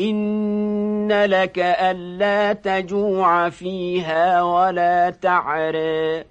إن لك ألا تجوع فيها ولا تعري